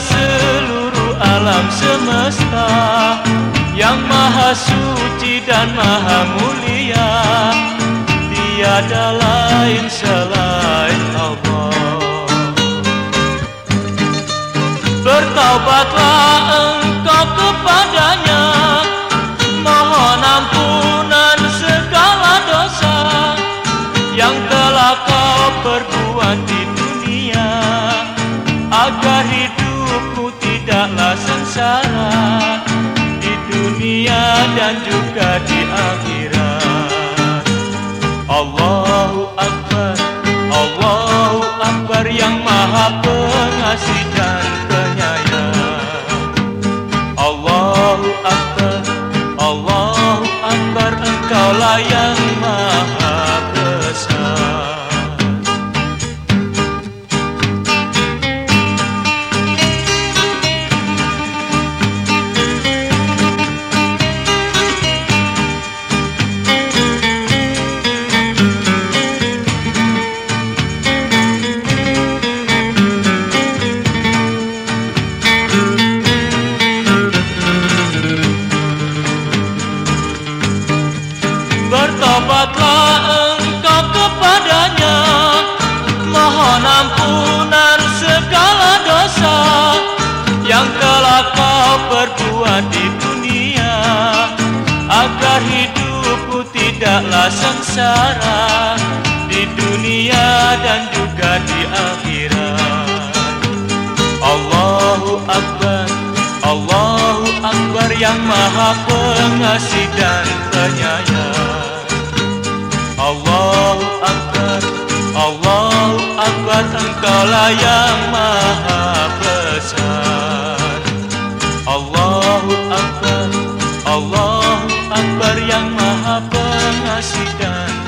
seluruh alam semesta Yang maha suci dan maha mulia. Tiada lain selain Allah. Bertaubatlah engkau kepadanya Mohon ampunan segala dosa Yang telah kau perbuat di dunia Agar hidupmu tidaklah sengsara Di dunia dan juga di akhirat. Allahu Akbar Bertobatlah engkau kepadanya. Mohon ampunan segala dosa Yang telah kau perbuat di dunia Agar hidupmu tidaklah sengsara Di dunia dan juga di akhirat. Allahu Akbar Allahu Akbar yang maha pengasih dan penyayang Akbar engkaulah yang maha besar. Allahu Akbar Allahu Akbar yang maha pengasih dan